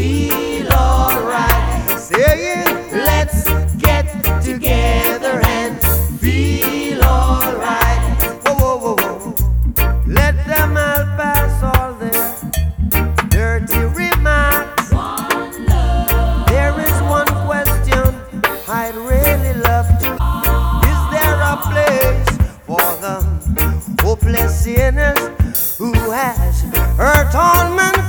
feel alright. Say it. Let's get together and feel alright. Whoa, whoa, whoa, whoa. Let them all pass all their dirty remarks. One love. There is one question I'd really love to. Is there a place for the hopeless sinners who has hurt all men?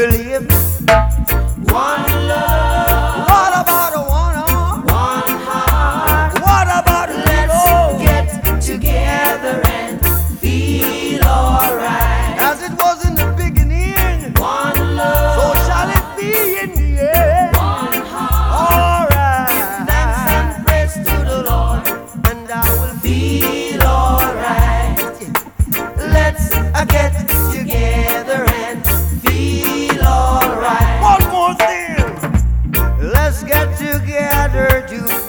believe. One love. What about a one arm? One heart. What about Let's a Let's get together and feel alright. As it was in the beginning. One love. So shall it be in the end. One heart. Alright. Give thanks and praise to the Lord. And I will feel alright. Let's get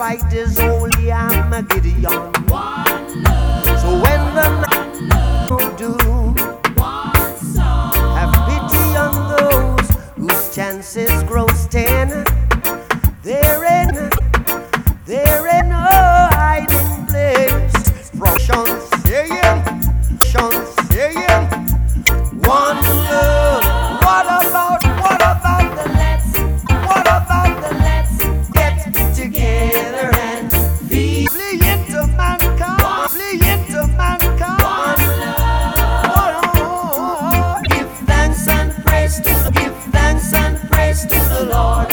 fight is holy Armageddon. So when the night will do, have pity on those whose chances grow ten. There to the Lord.